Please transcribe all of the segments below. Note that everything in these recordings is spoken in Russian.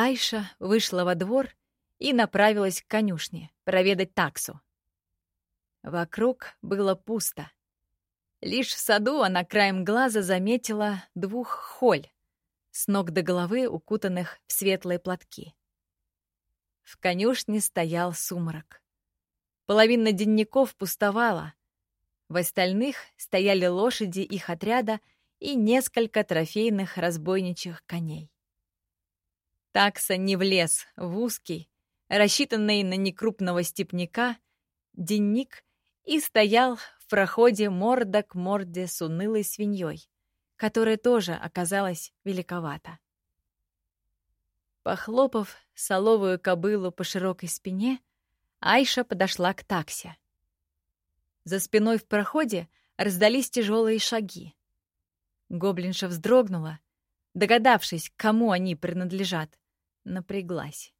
Айша вышла во двор и направилась к конюшне проведать таксу. Вокруг было пусто. Лишь в саду она краем глаза заметила двух холь, с ног до головы укутанных в светлые платки. В конюшне стоял сумрак. Половина денников пустовала. В остальных стояли лошади их отряда и несколько трофейных разбойничьих коней. Такса не влез в узкий, рассчитанный на некрупного степняка, денник и стоял в проходе морда к морде с унылой свиньей, которая тоже оказалась великовата. Похлопав соловую кобылу по широкой спине, Айша подошла к таксе. За спиной в проходе раздались тяжелые шаги. Гоблинша вздрогнула, догадавшись, кому они принадлежат, напряглась.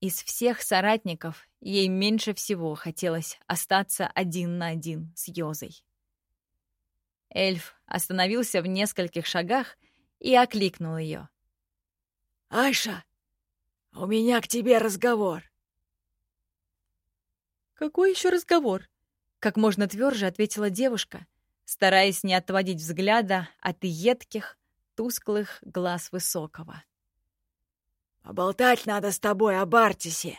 Из всех соратников ей меньше всего хотелось остаться один на один с Йозой. Эльф остановился в нескольких шагах и окликнул ее. «Айша, у меня к тебе разговор». «Какой еще разговор?» — как можно тверже ответила девушка, стараясь не отводить взгляда от едких, тусклых глаз Высокого. «Поболтать надо с тобой об Артисе!»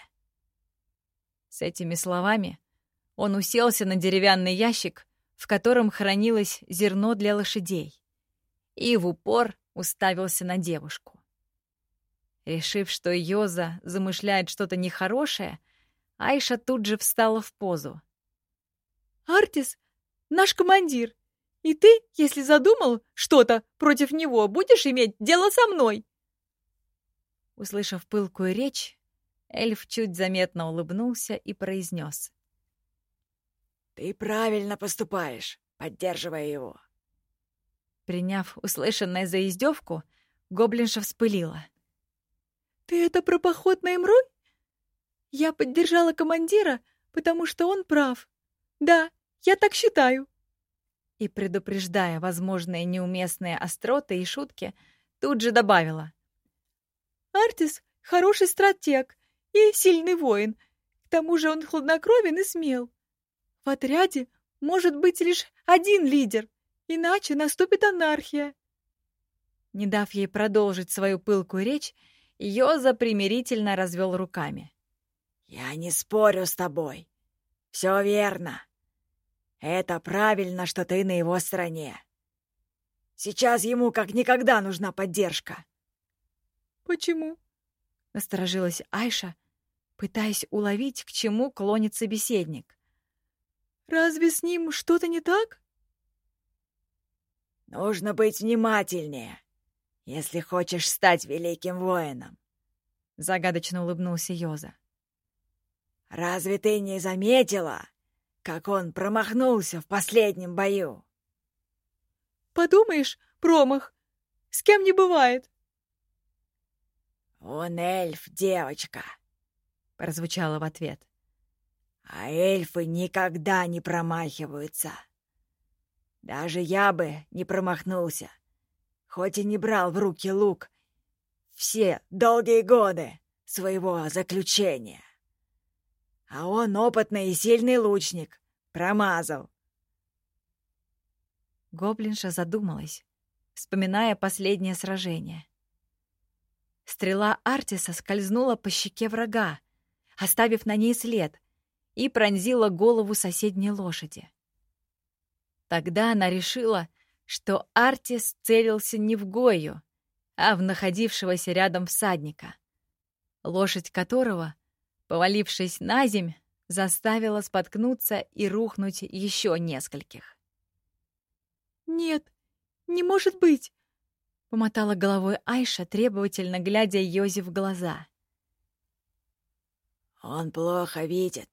С этими словами он уселся на деревянный ящик, в котором хранилось зерно для лошадей, и в упор уставился на девушку. Решив, что Йоза замышляет что-то нехорошее, Айша тут же встала в позу. «Артис — наш командир, и ты, если задумал что-то против него, будешь иметь дело со мной!» Услышав пылкую речь, эльф чуть заметно улыбнулся и произнес. «Ты правильно поступаешь, поддерживая его». Приняв услышанное за издевку, гоблинша вспылила. «Ты это про поход на Эмрой? Я поддержала командира, потому что он прав. Да, я так считаю». И, предупреждая возможные неуместные остроты и шутки, тут же добавила. «Артис — хороший стратег и сильный воин. К тому же он хладнокровен и смел. В отряде может быть лишь один лидер, иначе наступит анархия». Не дав ей продолжить свою пылкую речь, Йоза примирительно развел руками. «Я не спорю с тобой. Все верно. Это правильно, что ты на его стороне. Сейчас ему как никогда нужна поддержка». «Почему?» — насторожилась Айша, пытаясь уловить, к чему клонит собеседник. «Разве с ним что-то не так?» «Нужно быть внимательнее если хочешь стать великим воином», — загадочно улыбнулся Йоза. «Разве ты не заметила, как он промахнулся в последнем бою?» «Подумаешь, промах! С кем не бывает!» «Он эльф, девочка!» — прозвучало в ответ. «А эльфы никогда не промахиваются. Даже я бы не промахнулся, хоть и не брал в руки лук все долгие годы своего заключения. А он опытный и сильный лучник, промазал. Гоблинша задумалась, вспоминая последнее сражение. Стрела Артиса скользнула по щеке врага, оставив на ней след, и пронзила голову соседней лошади. Тогда она решила, что Артис целился не в Гою, а в находившегося рядом всадника, лошадь которого, повалившись на земь, заставила споткнуться и рухнуть еще нескольких. «Нет, не может быть!» — помотала головой Айша, требовательно глядя Йози в глаза. «Он плохо видит»,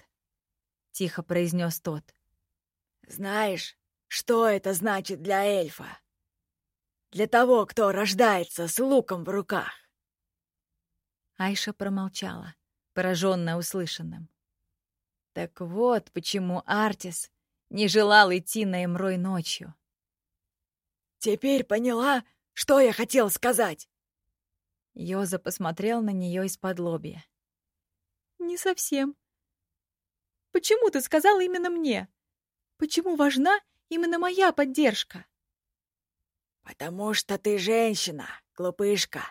— тихо произнес тот. «Знаешь, что это значит для эльфа? Для того, кто рождается с луком в руках. Айша промолчала, пораженная услышанным. Так вот почему Артис не желал идти на Эмрой ночью. «Теперь поняла, что я хотел сказать?» Йоза посмотрел на нее из-под лобья. «Не совсем. Почему ты сказал именно мне? Почему важна именно моя поддержка?» «Потому что ты женщина, глупышка.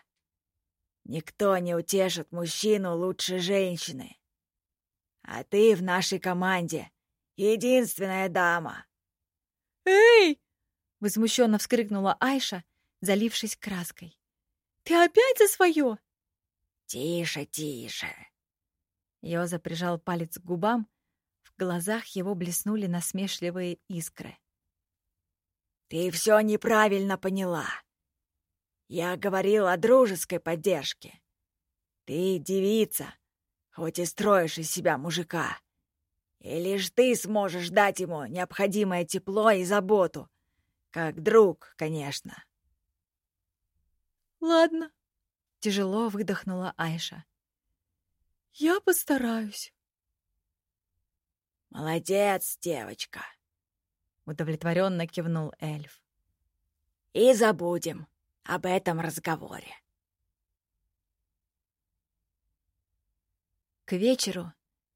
Никто не утешит мужчину лучше женщины. А ты в нашей команде единственная дама». «Эй!» — возмущенно вскрикнула Айша, залившись краской. «Ты опять за свое?» «Тише, тише!» Йоза прижал палец к губам, в глазах его блеснули насмешливые искры. «Ты все неправильно поняла. Я говорил о дружеской поддержке. Ты девица, хоть и строишь из себя мужика. И лишь ты сможешь дать ему необходимое тепло и заботу. Как друг, конечно. «Ладно», — тяжело выдохнула Айша. «Я постараюсь». «Молодец, девочка», — удовлетворенно кивнул эльф. «И забудем об этом разговоре». К вечеру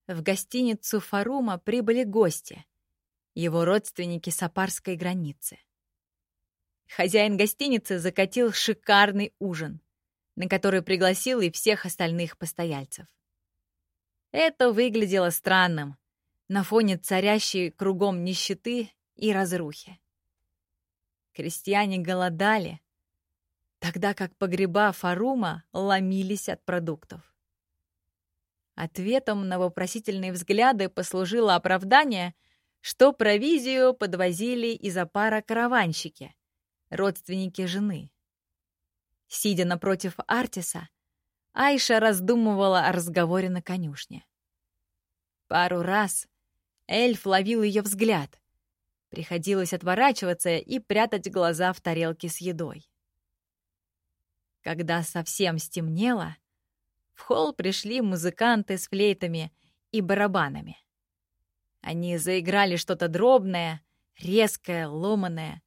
в гостиницу Фарума прибыли гости, его родственники с апарской границы. Хозяин гостиницы закатил шикарный ужин, на который пригласил и всех остальных постояльцев. Это выглядело странным на фоне царящей кругом нищеты и разрухи. Крестьяне голодали, тогда как погреба Фарума ломились от продуктов. Ответом на вопросительные взгляды послужило оправдание, что провизию подвозили из опара караванщики, родственники жены. Сидя напротив Артиса, Айша раздумывала о разговоре на конюшне. Пару раз эльф ловил ее взгляд. Приходилось отворачиваться и прятать глаза в тарелке с едой. Когда совсем стемнело, в холл пришли музыканты с флейтами и барабанами. Они заиграли что-то дробное, резкое, ломаное,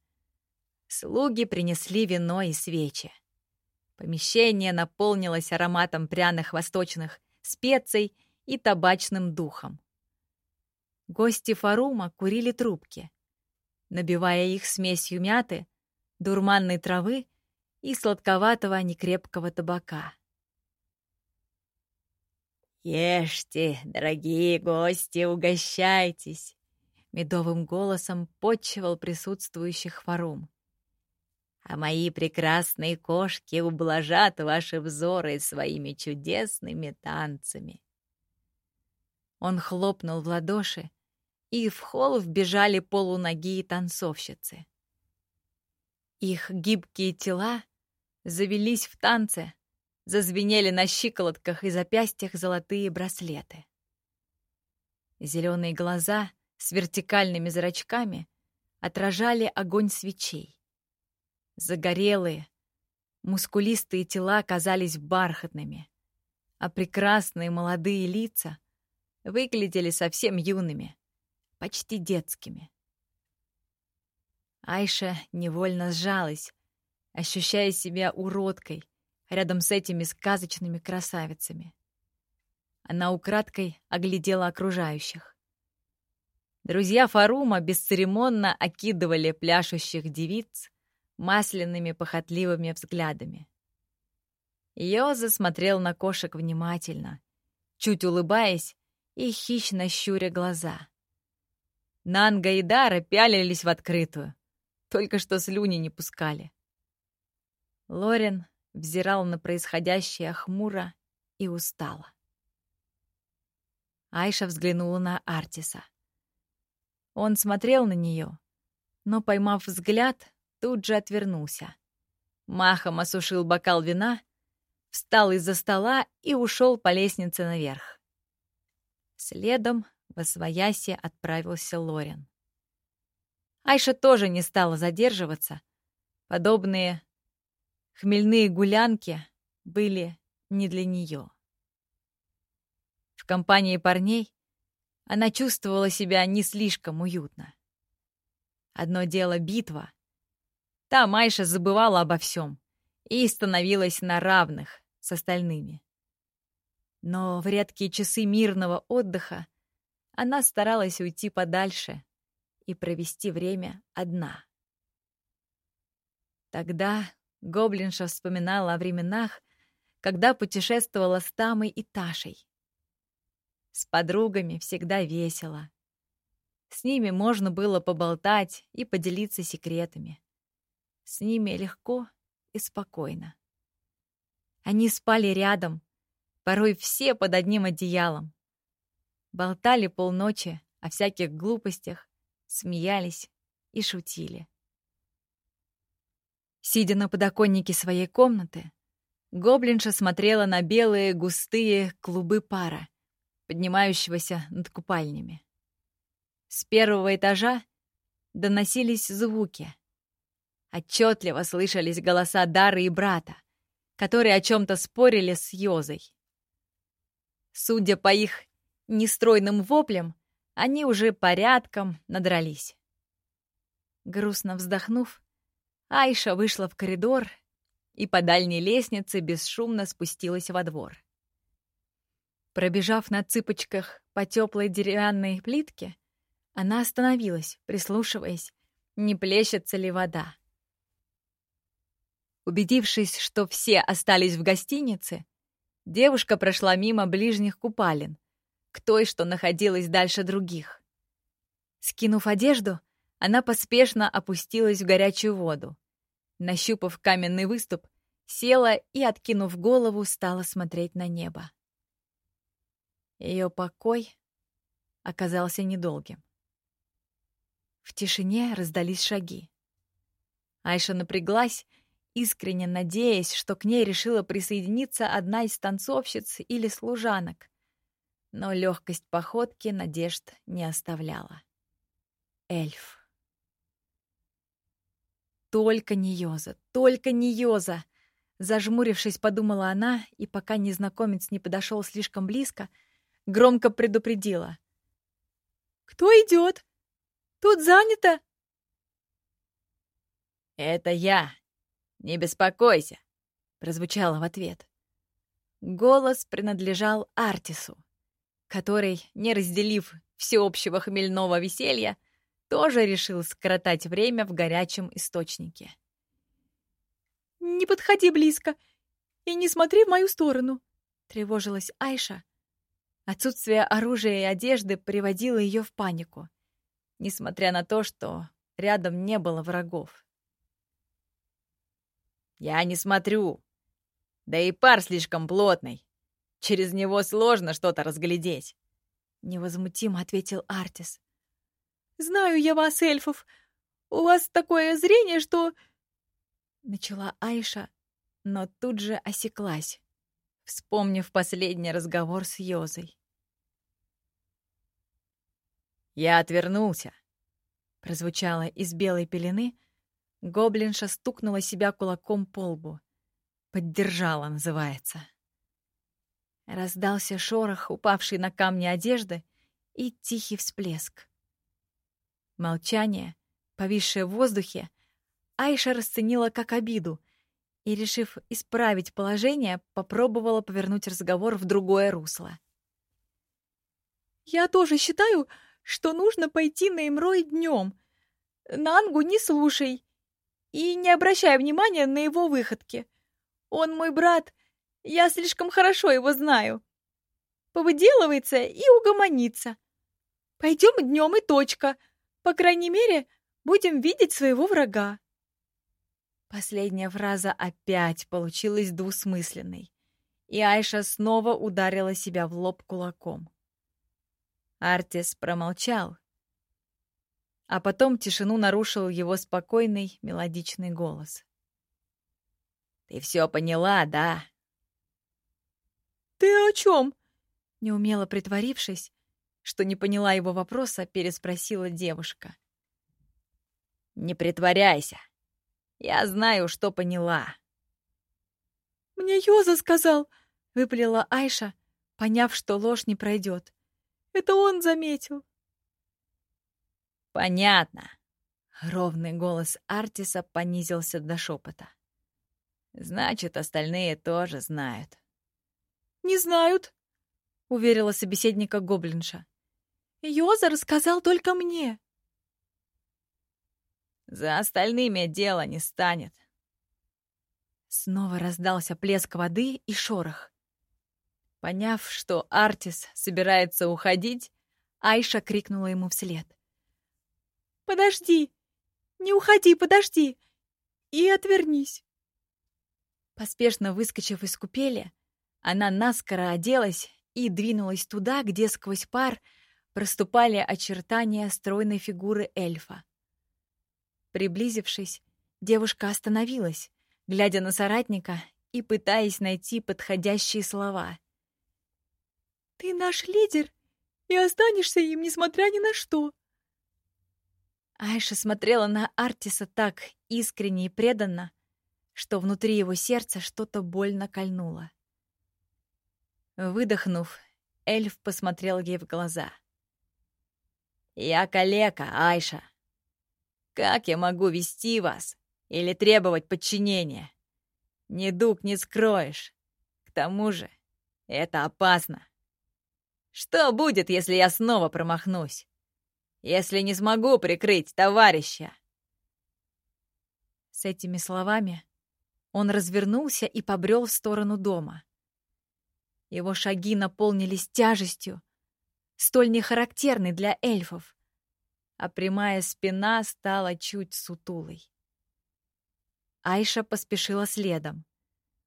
Слуги принесли вино и свечи. Помещение наполнилось ароматом пряных восточных специй и табачным духом. Гости Фарума курили трубки, набивая их смесью мяты, дурманной травы и сладковатого некрепкого табака. «Ешьте, дорогие гости, угощайтесь!» Медовым голосом подчевал присутствующих Фарум а мои прекрасные кошки ублажат ваши взоры своими чудесными танцами. Он хлопнул в ладоши, и в холл вбежали полуногие танцовщицы. Их гибкие тела завелись в танце, зазвенели на щиколотках и запястьях золотые браслеты. Зеленые глаза с вертикальными зрачками отражали огонь свечей. Загорелые, мускулистые тела казались бархатными, а прекрасные молодые лица выглядели совсем юными, почти детскими. Айша невольно сжалась, ощущая себя уродкой рядом с этими сказочными красавицами. Она украдкой оглядела окружающих. Друзья Фарума бесцеремонно окидывали пляшущих девиц масляными похотливыми взглядами. Йоза смотрел на кошек внимательно, чуть улыбаясь и хищно щуря глаза. Нанга и Дара пялились в открытую, только что слюни не пускали. Лорен взирал на происходящее хмуро и устало. Айша взглянула на Артиса. Он смотрел на нее, но, поймав взгляд, тут же отвернулся. Махом осушил бокал вина, встал из-за стола и ушел по лестнице наверх. Следом в освоясе отправился Лорен. Айша тоже не стала задерживаться. Подобные хмельные гулянки были не для нее. В компании парней она чувствовала себя не слишком уютно. Одно дело битва, там Айша забывала обо всем и становилась на равных с остальными. Но в редкие часы мирного отдыха она старалась уйти подальше и провести время одна. Тогда гоблинша вспоминала о временах, когда путешествовала с Тамой и Ташей. С подругами всегда весело. С ними можно было поболтать и поделиться секретами. С ними легко и спокойно. Они спали рядом, порой все под одним одеялом. Болтали полночи о всяких глупостях, смеялись и шутили. Сидя на подоконнике своей комнаты, гоблинша смотрела на белые густые клубы пара, поднимающегося над купальнями. С первого этажа доносились звуки. Отчетливо слышались голоса Дары и брата, которые о чем-то спорили с Йозой. Судя по их нестройным воплям, они уже порядком надрались. Грустно вздохнув, Айша вышла в коридор и по дальней лестнице бесшумно спустилась во двор. Пробежав на цыпочках по теплой деревянной плитке, она остановилась, прислушиваясь, не плещется ли вода. Убедившись, что все остались в гостинице, девушка прошла мимо ближних купалин, к той, что находилась дальше других. Скинув одежду, она поспешно опустилась в горячую воду. Нащупав каменный выступ, села и, откинув голову, стала смотреть на небо. Ее покой оказался недолгим. В тишине раздались шаги. Айша напряглась, искренне надеясь, что к ней решила присоединиться одна из танцовщиц или служанок. Но легкость походки надежд не оставляла. Эльф. Только не Йоза, только не Йоза! Зажмурившись, подумала она, и пока незнакомец не подошел слишком близко, громко предупредила. «Кто идет? Тут занято!» «Это я! Не беспокойся!» — прозвучало в ответ. Голос принадлежал Артису, который, не разделив всеобщего хмельного веселья, тоже решил скоротать время в горячем источнике. «Не подходи близко и не смотри в мою сторону!» — тревожилась Айша. Отсутствие оружия и одежды приводило ее в панику несмотря на то, что рядом не было врагов. «Я не смотрю. Да и пар слишком плотный. Через него сложно что-то разглядеть», — невозмутимо ответил Артис. «Знаю я вас, эльфов. У вас такое зрение, что...» Начала Айша, но тут же осеклась, вспомнив последний разговор с Йозой. «Я отвернулся», — прозвучало из белой пелены. Гоблинша стукнула себя кулаком по лбу. «Поддержала» называется. Раздался шорох, упавший на камни одежды, и тихий всплеск. Молчание, повисшее в воздухе, Айша расценила как обиду и, решив исправить положение, попробовала повернуть разговор в другое русло. «Я тоже считаю, что нужно пойти на Имрой днем. Нангу не слушай и не обращай внимания на его выходки. Он мой брат, я слишком хорошо его знаю. Повыделывается и угомонится. Пойдем днем и точка. По крайней мере, будем видеть своего врага. Последняя фраза опять получилась двусмысленной, и Айша снова ударила себя в лоб кулаком. Артис промолчал. А потом тишину нарушил его спокойный, мелодичный голос. «Ты все поняла, да?» «Ты о чем?» Неумело притворившись, что не поняла его вопроса, переспросила девушка. «Не притворяйся. Я знаю, что поняла». «Мне Йоза сказал», — выплела Айша, поняв, что ложь не пройдет. Это он заметил. Понятно. Ровный голос Артиса понизился до шепота. Значит, остальные тоже знают. «Не знают», — уверила собеседника гоблинша. «Йоза рассказал только мне». «За остальными дело не станет». Снова раздался плеск воды и шорох. Поняв, что Артис собирается уходить, Айша крикнула ему вслед. «Подожди! Не уходи, подожди! И отвернись!» Поспешно выскочив из купели, она наскоро оделась и двинулась туда, где сквозь пар проступали очертания стройной фигуры эльфа. Приблизившись, девушка остановилась, глядя на соратника и пытаясь найти подходящие слова. «Ты наш лидер и останешься им, несмотря ни на что!» Айша смотрела на Артиса так искренне и преданно, что внутри его сердца что-то больно кольнуло. Выдохнув, эльф посмотрел ей в глаза. «Я калека, Айша. Как я могу вести вас или требовать подчинения? Недуг не скроешь. К тому же это опасно. Что будет, если я снова промахнусь? Если не смогу прикрыть товарища?» С этими словами он развернулся и побрел в сторону дома. Его шаги наполнились тяжестью, столь нехарактерной для эльфов, а прямая спина стала чуть сутулой. Айша поспешила следом,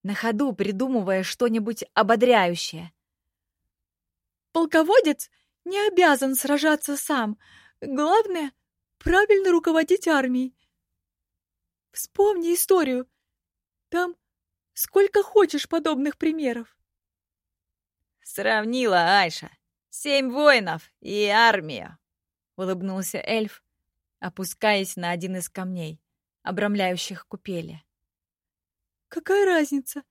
на ходу придумывая что-нибудь ободряющее. «Полководец не обязан сражаться сам. Главное — правильно руководить армией. Вспомни историю. Там сколько хочешь подобных примеров. «Сравнила Айша. Семь воинов и армию!» — улыбнулся эльф, опускаясь на один из камней, обрамляющих купели. «Какая разница?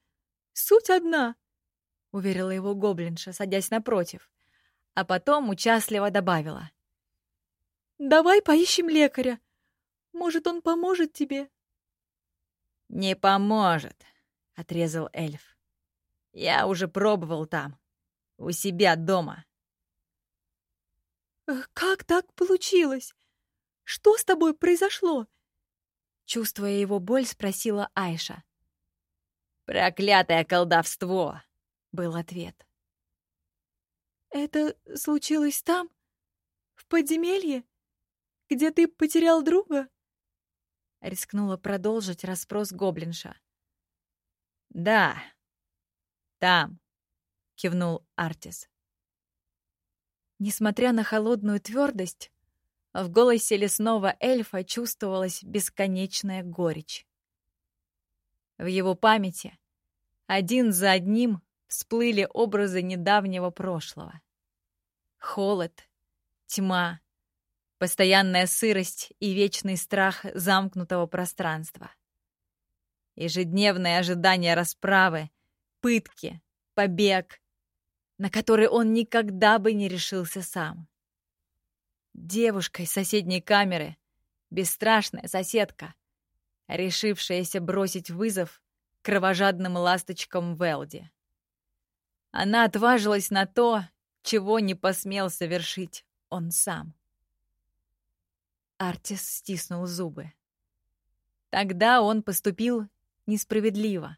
Суть одна!» — уверила его гоблинша, садясь напротив, а потом участливо добавила. «Давай поищем лекаря. Может, он поможет тебе?» «Не поможет», — отрезал эльф. «Я уже пробовал там. У себя дома. «Как так получилось? Что с тобой произошло?» Чувствуя его боль, спросила Айша. «Проклятое колдовство!» — был ответ. «Это случилось там? В подземелье? Где ты потерял друга?» Рискнула продолжить расспрос гоблинша. «Да, там», кивнул Артис. Несмотря на холодную твердость, в голосе лесного эльфа чувствовалась бесконечная горечь. В его памяти один за одним всплыли образы недавнего прошлого. Холод, тьма, постоянная сырость и вечный страх замкнутого пространства. Ежедневное ожидание расправы, пытки, побег, на который он никогда бы не решился сам. Девушка из соседней камеры, бесстрашная соседка, решившаяся бросить вызов кровожадным ласточкам Велди. Она отважилась на то, чего не посмел совершить он сам. Артис стиснул зубы. Тогда он поступил несправедливо,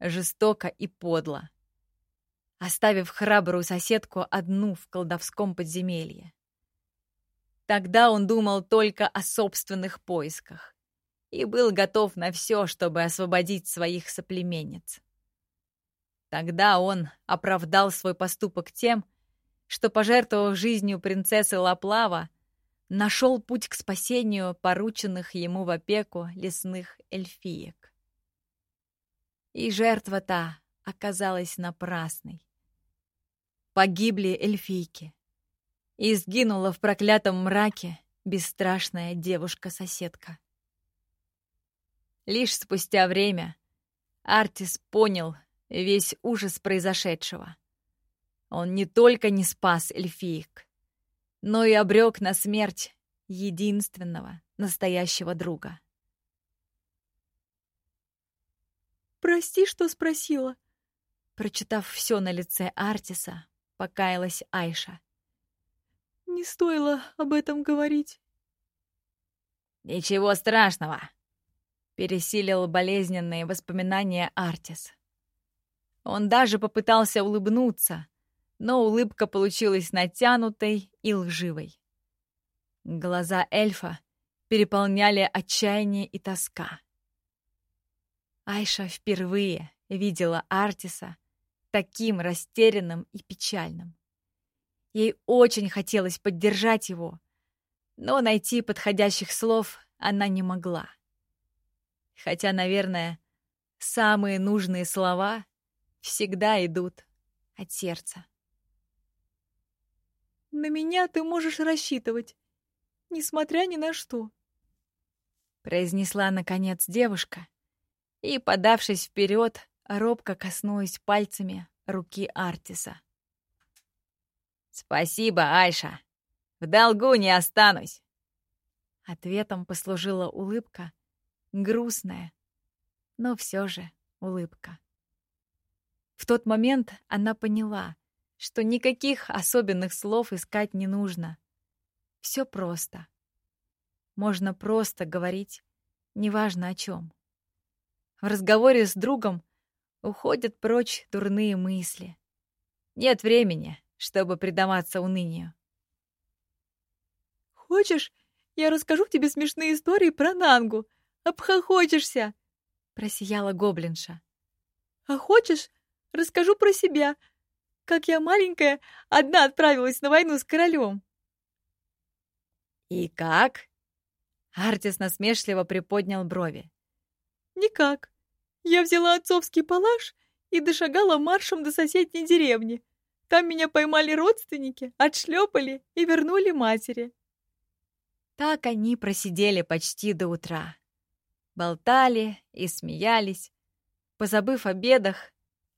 жестоко и подло оставив храбрую соседку одну в колдовском подземелье. Тогда он думал только о собственных поисках и был готов на все, чтобы освободить своих соплеменниц. Тогда он оправдал свой поступок тем, что, пожертвовав жизнью принцессы Лаплава, нашел путь к спасению порученных ему в опеку лесных эльфиек. И жертва та оказалась напрасной погибли эльфийки. И сгинула в проклятом мраке бесстрашная девушка-соседка. Лишь спустя время Артис понял весь ужас произошедшего. Он не только не спас эльфиек, но и обрек на смерть единственного настоящего друга. «Прости, что спросила». Прочитав все на лице Артиса, покаялась Айша. «Не стоило об этом говорить». «Ничего страшного!» — пересилил болезненные воспоминания Артис. Он даже попытался улыбнуться, но улыбка получилась натянутой и лживой. Глаза эльфа переполняли отчаяние и тоска. Айша впервые видела Артиса таким растерянным и печальным. Ей очень хотелось поддержать его, но найти подходящих слов она не могла. Хотя, наверное, самые нужные слова всегда идут от сердца. «На меня ты можешь рассчитывать, несмотря ни на что», — произнесла, наконец, девушка, и, подавшись вперед, робко коснулась пальцами руки Артиса. «Спасибо, Айша. В долгу не останусь». Ответом послужила улыбка, грустная, но все же улыбка. В тот момент она поняла, что никаких особенных слов искать не нужно. Все просто. Можно просто говорить, неважно о чем. В разговоре с другом уходят прочь дурные мысли. Нет времени, чтобы предаваться унынию. «Хочешь, я расскажу тебе смешные истории про Нангу? Обхохочешься!» — просияла гоблинша. «А хочешь, расскажу про себя, как я маленькая одна отправилась на войну с королем?» «И как?» Артис насмешливо приподнял брови. «Никак. Я взяла отцовский палаш и дошагала маршем до соседней деревни. Там меня поймали родственники, отшлепали и вернули матери. Так они просидели почти до утра. Болтали и смеялись, позабыв о бедах,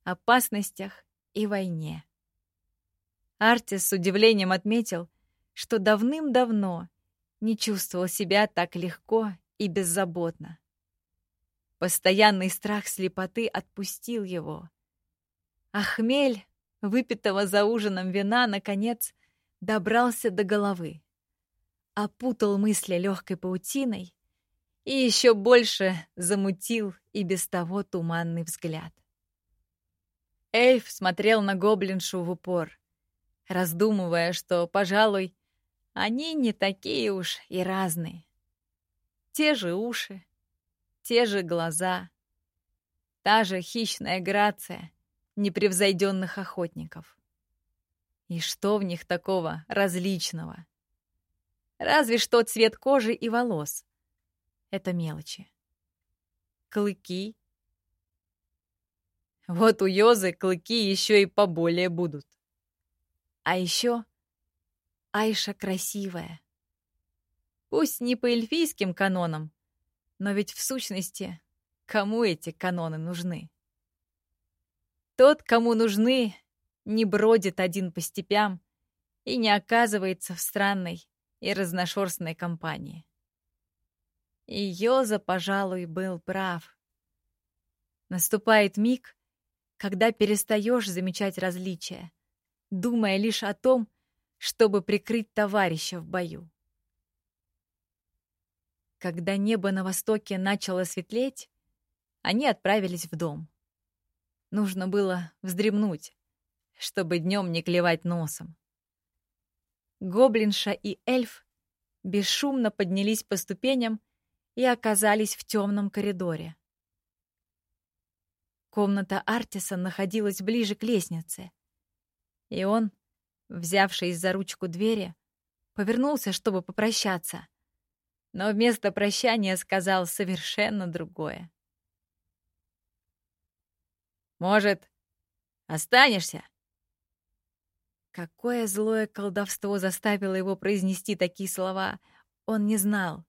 опасностях и войне. Артис с удивлением отметил, что давным-давно не чувствовал себя так легко и беззаботно. Постоянный страх слепоты отпустил его. А хмель, выпитого за ужином вина, наконец, добрался до головы. Опутал мысли легкой паутиной и еще больше замутил и без того туманный взгляд. Эльф смотрел на гоблиншу в упор, раздумывая, что, пожалуй, они не такие уж и разные. Те же уши, те же глаза, та же хищная грация непревзойденных охотников. И что в них такого различного? Разве что цвет кожи и волос. Это мелочи. Клыки. Вот у Йозы клыки еще и поболее будут. А еще Айша красивая. Пусть не по эльфийским канонам, но ведь в сущности, кому эти каноны нужны? Тот, кому нужны, не бродит один по степям и не оказывается в странной и разношерстной компании. И Йоза, пожалуй, был прав. Наступает миг, когда перестаешь замечать различия, думая лишь о том, чтобы прикрыть товарища в бою. Когда небо на востоке начало светлеть, они отправились в дом. Нужно было вздремнуть, чтобы днем не клевать носом. Гоблинша и эльф бесшумно поднялись по ступеням и оказались в темном коридоре. Комната Артиса находилась ближе к лестнице, и он, взявшись за ручку двери, повернулся, чтобы попрощаться но вместо прощания сказал совершенно другое. «Может, останешься?» Какое злое колдовство заставило его произнести такие слова, он не знал.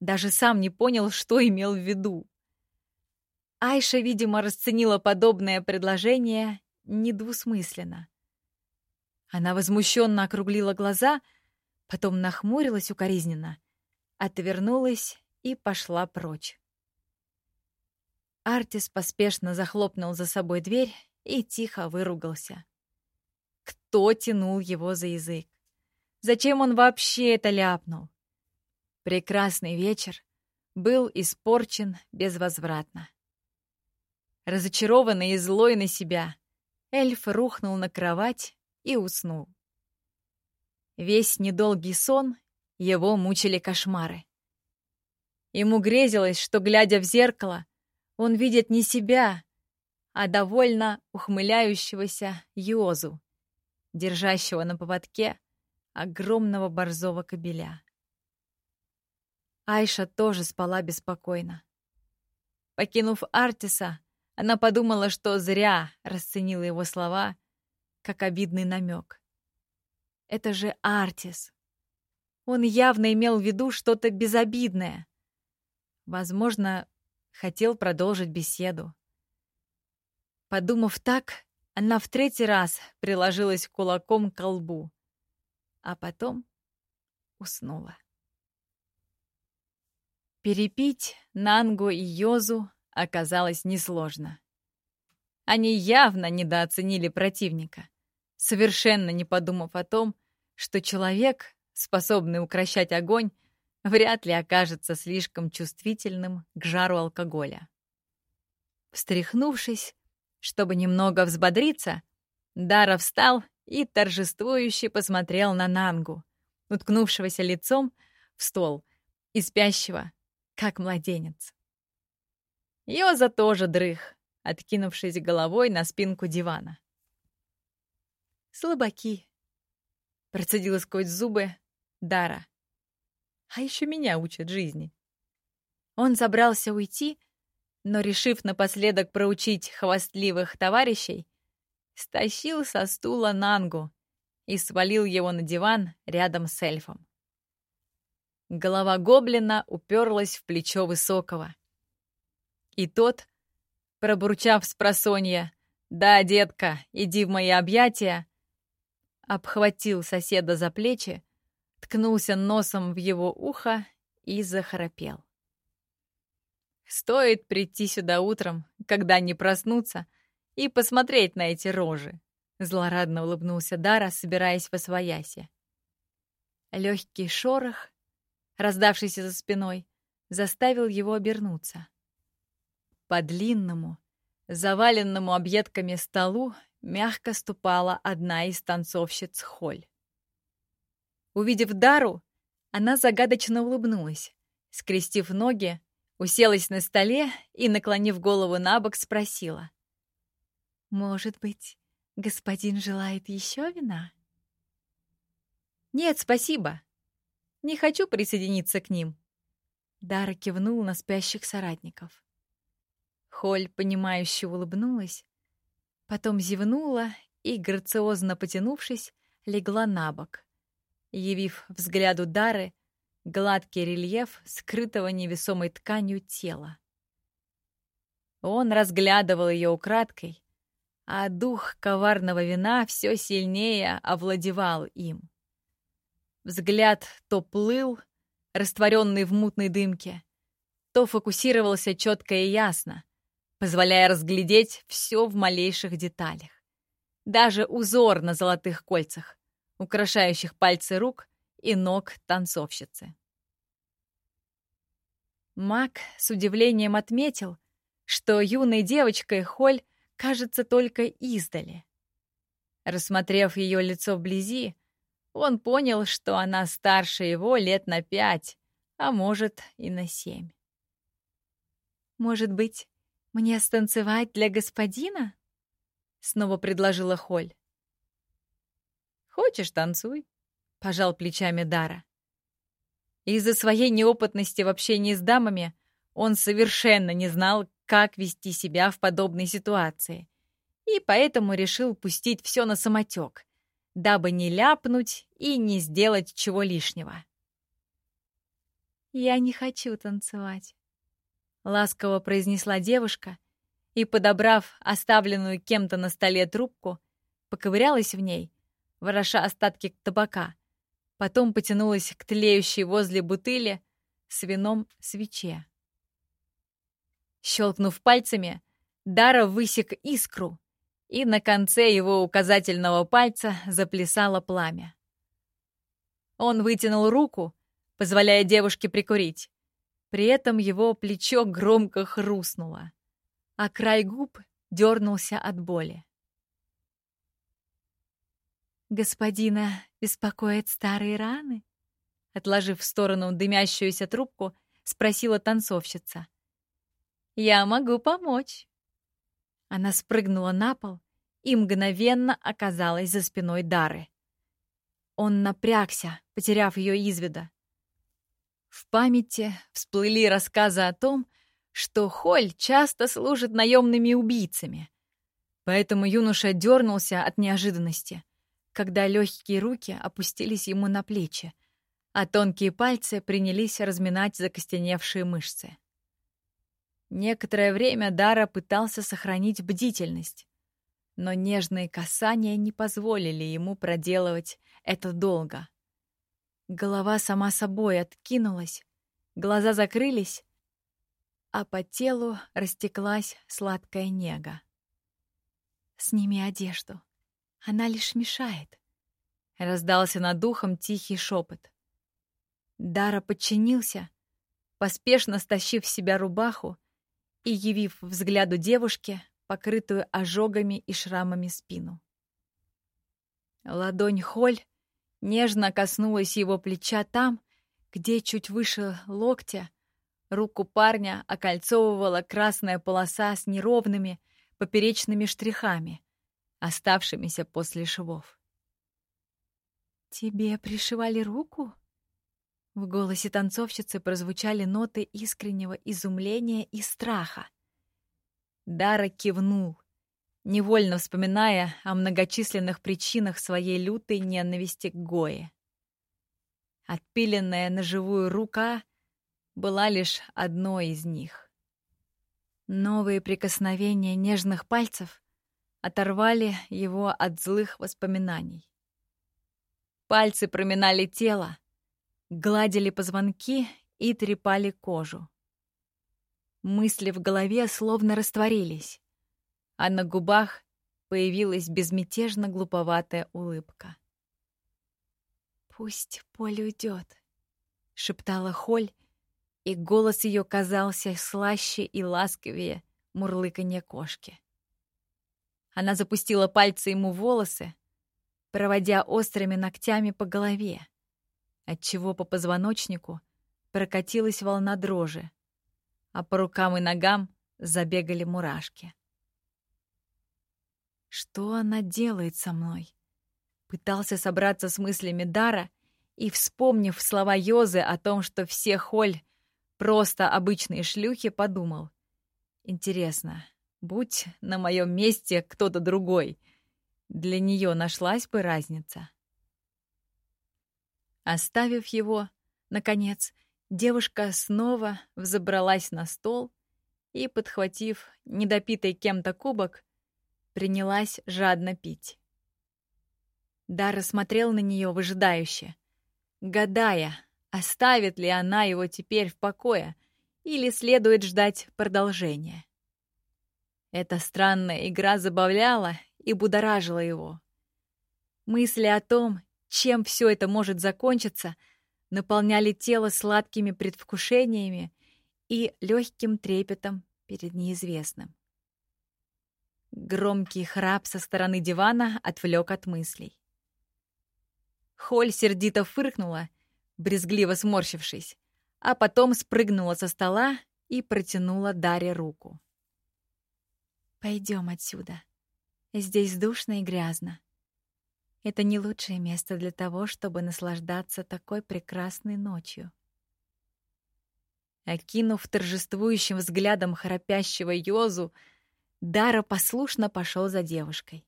Даже сам не понял, что имел в виду. Айша, видимо, расценила подобное предложение недвусмысленно. Она возмущенно округлила глаза, потом нахмурилась укоризненно — отвернулась и пошла прочь. Артис поспешно захлопнул за собой дверь и тихо выругался. Кто тянул его за язык? Зачем он вообще это ляпнул? Прекрасный вечер был испорчен безвозвратно. Разочарованный и злой на себя, эльф рухнул на кровать и уснул. Весь недолгий сон его мучили кошмары. Ему грезилось, что, глядя в зеркало, он видит не себя, а довольно ухмыляющегося Йозу, держащего на поводке огромного борзого кобеля. Айша тоже спала беспокойно. Покинув Артиса, она подумала, что зря расценила его слова как обидный намек. Это же Артис. Он явно имел в виду что-то безобидное. Возможно, хотел продолжить беседу. Подумав так, она в третий раз приложилась кулаком к колбу, а потом уснула. Перепить Нангу и Йозу оказалось несложно. Они явно недооценили противника, совершенно не подумав о том, что человек, способный укращать огонь, вряд ли окажется слишком чувствительным к жару алкоголя. Встряхнувшись, чтобы немного взбодриться, Дара встал и торжествующе посмотрел на Нангу, уткнувшегося лицом в стол и спящего, как младенец. Йоза тоже дрых, откинувшись головой на спинку дивана. «Слабаки», — процедила сквозь зубы Дара. А еще меня учат жизни. Он собрался уйти, но, решив напоследок проучить хвастливых товарищей, стащил со стула Нангу и свалил его на диван рядом с эльфом. Голова гоблина уперлась в плечо Высокого. И тот, пробурчав с просонья «Да, детка, иди в мои объятия», обхватил соседа за плечи ткнулся носом в его ухо и захрапел. Стоит прийти сюда утром, когда они проснутся, и посмотреть на эти рожи. Злорадно улыбнулся Дара, собираясь во свояси. Легкий шорох, раздавшийся за спиной, заставил его обернуться. По длинному, заваленному объедками столу мягко ступала одна из танцовщиц Холь. Увидев Дару, она загадочно улыбнулась. Скрестив ноги, уселась на столе и, наклонив голову на бок, спросила. «Может быть, господин желает еще вина?» «Нет, спасибо. Не хочу присоединиться к ним». Дара кивнул на спящих соратников. Холь, понимающе улыбнулась, потом зевнула и, грациозно потянувшись, легла на бок явив взгляду Дары гладкий рельеф скрытого невесомой тканью тела. Он разглядывал ее украдкой, а дух коварного вина все сильнее овладевал им. Взгляд то плыл, растворенный в мутной дымке, то фокусировался четко и ясно, позволяя разглядеть все в малейших деталях. Даже узор на золотых кольцах, украшающих пальцы рук и ног танцовщицы. Мак с удивлением отметил, что юной девочкой Холь кажется только издали. Рассмотрев ее лицо вблизи, он понял, что она старше его лет на пять, а может и на семь. «Может быть, мне станцевать для господина?» — снова предложила Холь. «Хочешь, танцуй», — пожал плечами Дара. Из-за своей неопытности в общении с дамами он совершенно не знал, как вести себя в подобной ситуации, и поэтому решил пустить все на самотек, дабы не ляпнуть и не сделать чего лишнего. «Я не хочу танцевать», — ласково произнесла девушка и, подобрав оставленную кем-то на столе трубку, поковырялась в ней, вороша остатки табака. Потом потянулась к тлеющей возле бутыли с вином свече. Щелкнув пальцами, Дара высек искру, и на конце его указательного пальца заплясало пламя. Он вытянул руку, позволяя девушке прикурить. При этом его плечо громко хрустнуло, а край губ дернулся от боли. «Господина беспокоят старые раны?» Отложив в сторону дымящуюся трубку, спросила танцовщица. «Я могу помочь». Она спрыгнула на пол и мгновенно оказалась за спиной Дары. Он напрягся, потеряв ее из вида. В памяти всплыли рассказы о том, что Холь часто служит наемными убийцами. Поэтому юноша дернулся от неожиданности, когда легкие руки опустились ему на плечи, а тонкие пальцы принялись разминать закостеневшие мышцы. Некоторое время Дара пытался сохранить бдительность, но нежные касания не позволили ему проделывать это долго. Голова сама собой откинулась, глаза закрылись, а по телу растеклась сладкая нега. «Сними одежду, она лишь мешает», — раздался над духом тихий шепот. Дара подчинился, поспешно стащив с себя рубаху и явив взгляду девушки, покрытую ожогами и шрамами спину. Ладонь Холь нежно коснулась его плеча там, где чуть выше локтя руку парня окольцовывала красная полоса с неровными поперечными штрихами, оставшимися после швов. «Тебе пришивали руку?» В голосе танцовщицы прозвучали ноты искреннего изумления и страха. Дара кивнул, невольно вспоминая о многочисленных причинах своей лютой ненависти к Гое. Отпиленная на живую рука была лишь одной из них. Новые прикосновения нежных пальцев оторвали его от злых воспоминаний. Пальцы проминали тело, гладили позвонки и трепали кожу. Мысли в голове словно растворились, а на губах появилась безмятежно глуповатая улыбка. «Пусть Поль уйдет», — шептала Холь, и голос ее казался слаще и ласковее мурлыканье кошки. Она запустила пальцы ему в волосы, проводя острыми ногтями по голове, отчего по позвоночнику прокатилась волна дрожи, а по рукам и ногам забегали мурашки. Что она делает со мной? Пытался собраться с мыслями Дара и, вспомнив слова Йозы о том, что все Холь — просто обычные шлюхи, подумал. Интересно, будь на моем месте кто-то другой, для нее нашлась бы разница. Оставив его, наконец, девушка снова взобралась на стол и, подхватив недопитый кем-то кубок, принялась жадно пить. Дара смотрел на нее выжидающе, гадая, оставит ли она его теперь в покое или следует ждать продолжения. Эта странная игра забавляла и будоражила его. Мысли о том, чем все это может закончиться, наполняли тело сладкими предвкушениями и легким трепетом перед неизвестным. Громкий храп со стороны дивана отвлек от мыслей. Холь сердито фыркнула, брезгливо сморщившись, а потом спрыгнула со стола и протянула Даре руку. «Пойдем отсюда. Здесь душно и грязно. Это не лучшее место для того, чтобы наслаждаться такой прекрасной ночью. Окинув торжествующим взглядом храпящего Йозу, Дара послушно пошел за девушкой.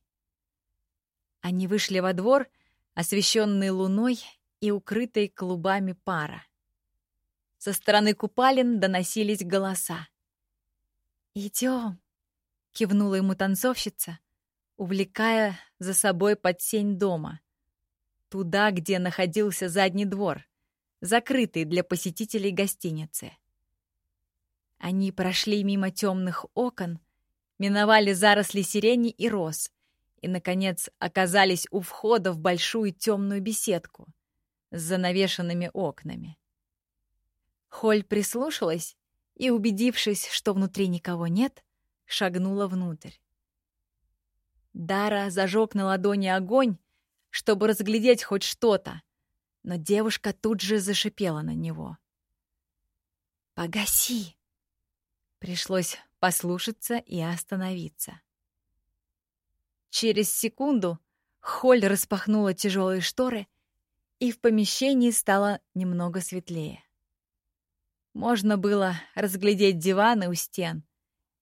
Они вышли во двор, освещенный луной и укрытый клубами пара. Со стороны купалин доносились голоса. «Идем!» — кивнула ему танцовщица, увлекая за собой под сень дома, туда, где находился задний двор, закрытый для посетителей гостиницы. Они прошли мимо темных окон, миновали заросли сирени и роз и, наконец, оказались у входа в большую темную беседку с занавешенными окнами. Холь прислушалась и, убедившись, что внутри никого нет, шагнула внутрь. Дара зажег на ладони огонь, чтобы разглядеть хоть что-то, но девушка тут же зашипела на него. «Погаси!» Пришлось послушаться и остановиться. Через секунду Холь распахнула тяжелые шторы, и в помещении стало немного светлее. Можно было разглядеть диваны у стен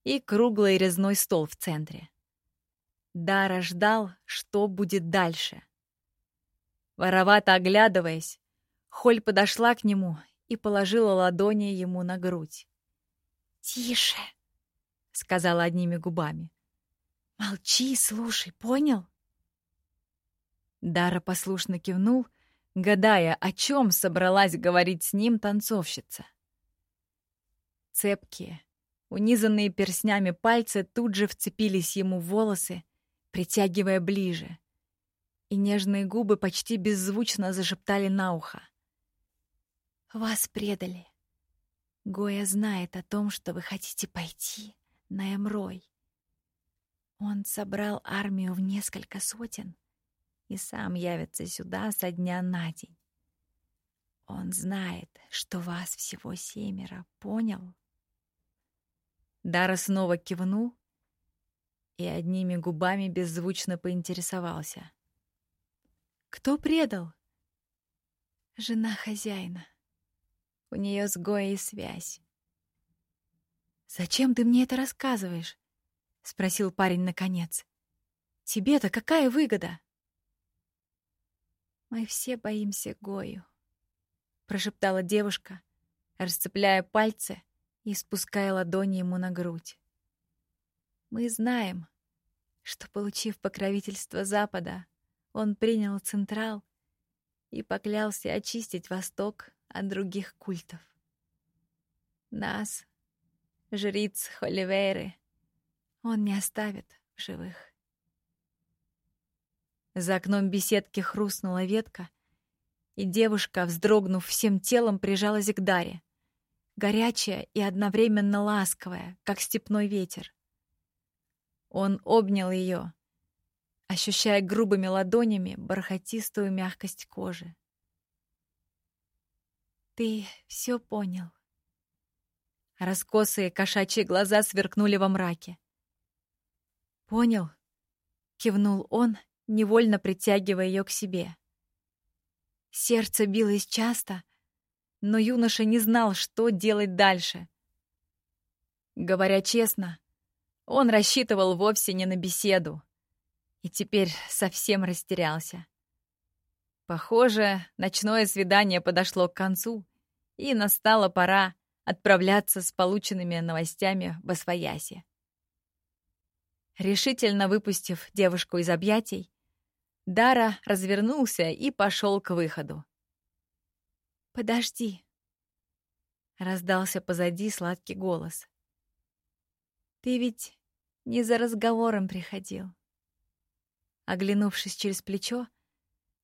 и круглый резной стол в центре. Дара ждал, что будет дальше. Воровато оглядываясь, Холь подошла к нему и положила ладони ему на грудь. «Тише!» — сказала одними губами. «Молчи, слушай, понял?» Дара послушно кивнул, гадая, о чем собралась говорить с ним танцовщица. Цепкие, унизанные перстнями пальцы тут же вцепились ему в волосы, притягивая ближе, и нежные губы почти беззвучно зашептали на ухо. «Вас предали. Гоя знает о том, что вы хотите пойти на. Он собрал армию в несколько сотен и сам явится сюда со дня на день. Он знает, что вас всего семеро, понял?» Дара снова кивнул и одними губами беззвучно поинтересовался. «Кто предал?» «Жена хозяина. У нее с Гоей связь». «Зачем ты мне это рассказываешь?» — спросил парень наконец. «Тебе-то какая выгода?» «Мы все боимся Гою», — прошептала девушка, расцепляя пальцы и спуская ладони ему на грудь. Мы знаем, что, получив покровительство Запада, он принял Централ и поклялся очистить Восток от других культов. Нас, жриц Холивейры, он не оставит живых. За окном беседки хрустнула ветка, и девушка, вздрогнув всем телом, прижалась к Даре горячая и одновременно ласковая, как степной ветер. Он обнял ее, ощущая грубыми ладонями бархатистую мягкость кожи. «Ты все понял». Раскосые кошачьи глаза сверкнули во мраке. «Понял», — кивнул он, невольно притягивая ее к себе. Сердце билось часто, но юноша не знал, что делать дальше. Говоря честно, он рассчитывал вовсе не на беседу и теперь совсем растерялся. Похоже, ночное свидание подошло к концу, и настала пора отправляться с полученными новостями в Освояси. Решительно выпустив девушку из объятий, Дара развернулся и пошел к выходу. «Подожди!» Раздался позади сладкий голос. «Ты ведь не за разговором приходил». Оглянувшись через плечо,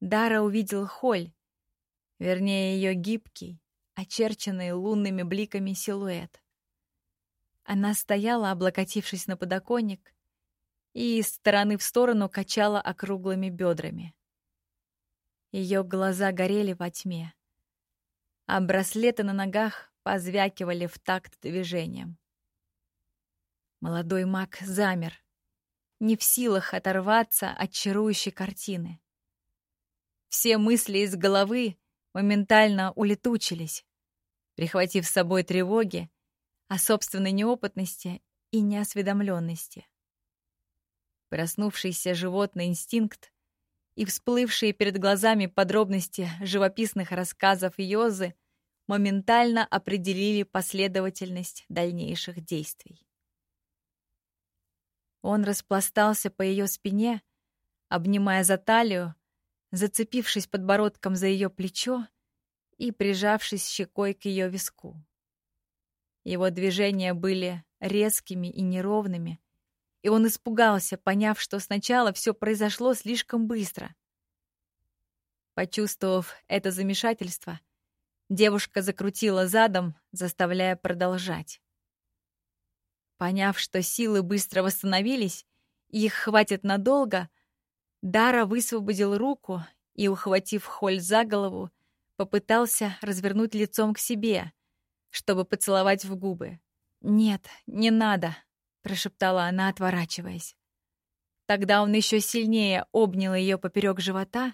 Дара увидел Холь, вернее, ее гибкий, очерченный лунными бликами силуэт. Она стояла, облокотившись на подоконник, и из стороны в сторону качала округлыми бедрами. Ее глаза горели во тьме а браслеты на ногах позвякивали в такт движением. Молодой маг замер, не в силах оторваться от чарующей картины. Все мысли из головы моментально улетучились, прихватив с собой тревоги о собственной неопытности и неосведомленности. Проснувшийся животный инстинкт и всплывшие перед глазами подробности живописных рассказов Йозы моментально определили последовательность дальнейших действий. Он распластался по ее спине, обнимая за талию, зацепившись подбородком за ее плечо и прижавшись щекой к ее виску. Его движения были резкими и неровными, и он испугался, поняв, что сначала все произошло слишком быстро. Почувствовав это замешательство, девушка закрутила задом, заставляя продолжать. Поняв, что силы быстро восстановились, и их хватит надолго, Дара высвободил руку и, ухватив Холь за голову, попытался развернуть лицом к себе, чтобы поцеловать в губы. «Нет, не надо», — прошептала она, отворачиваясь. Тогда он еще сильнее обнял ее поперек живота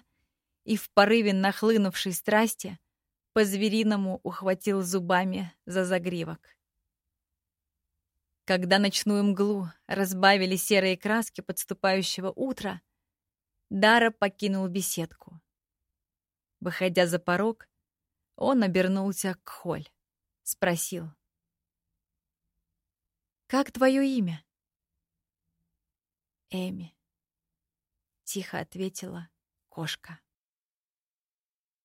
и в порыве нахлынувшей страсти по-звериному ухватил зубами за загривок. Когда ночную мглу разбавили серые краски подступающего утра, Дара покинул беседку. Выходя за порог, он обернулся к Холь. Спросил. «Как твое имя?» «Эми», — тихо ответила кошка.